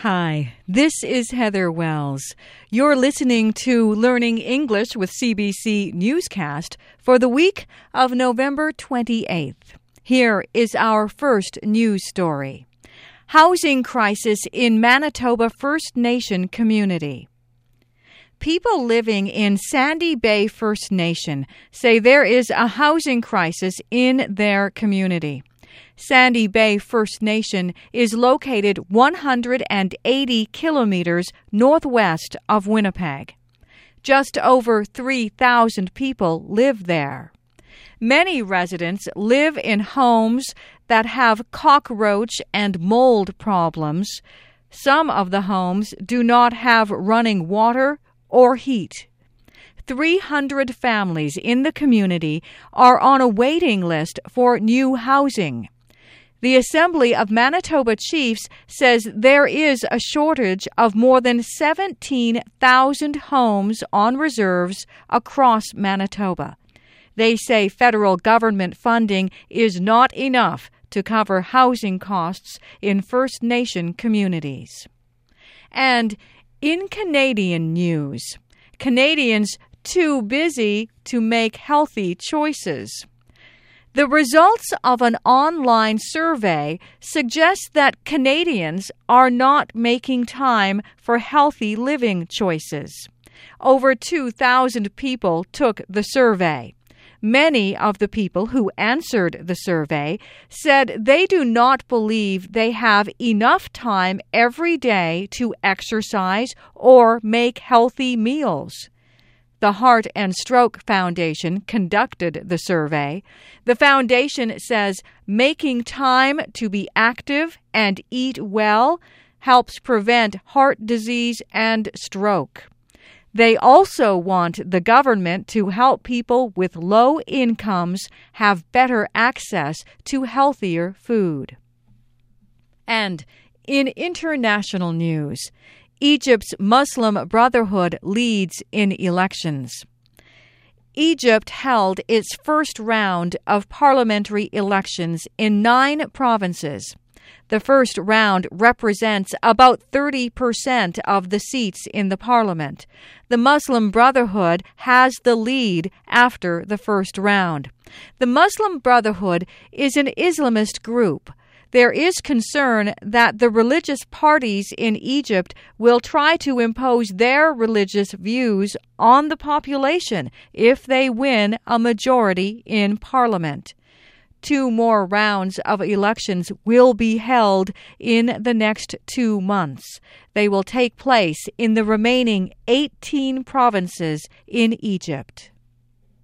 Hi, this is Heather Wells. You're listening to Learning English with CBC Newscast for the week of November 28th. Here is our first news story Housing Crisis in Manitoba First Nation Community. People living in Sandy Bay First Nation say there is a housing crisis in their community. Sandy Bay First Nation is located 180 kilometers northwest of Winnipeg. Just over 3,000 people live there. Many residents live in homes that have cockroach and mold problems. Some of the homes do not have running water or heat. 300 families in the community are on a waiting list for new housing. The Assembly of Manitoba Chiefs says there is a shortage of more than 17,000 homes on reserves across Manitoba. They say federal government funding is not enough to cover housing costs in First Nation communities. And in Canadian news, Canadians too busy to make healthy choices. The results of an online survey suggest that Canadians are not making time for healthy living choices. Over 2,000 people took the survey. Many of the people who answered the survey said they do not believe they have enough time every day to exercise or make healthy meals. The Heart and Stroke Foundation conducted the survey. The foundation says making time to be active and eat well helps prevent heart disease and stroke. They also want the government to help people with low incomes have better access to healthier food. And in international news, Egypt's Muslim Brotherhood leads in elections. Egypt held its first round of parliamentary elections in nine provinces. The first round represents about 30% of the seats in the parliament. The Muslim Brotherhood has the lead after the first round. The Muslim Brotherhood is an Islamist group there is concern that the religious parties in Egypt will try to impose their religious views on the population if they win a majority in parliament. Two more rounds of elections will be held in the next two months. They will take place in the remaining 18 provinces in Egypt.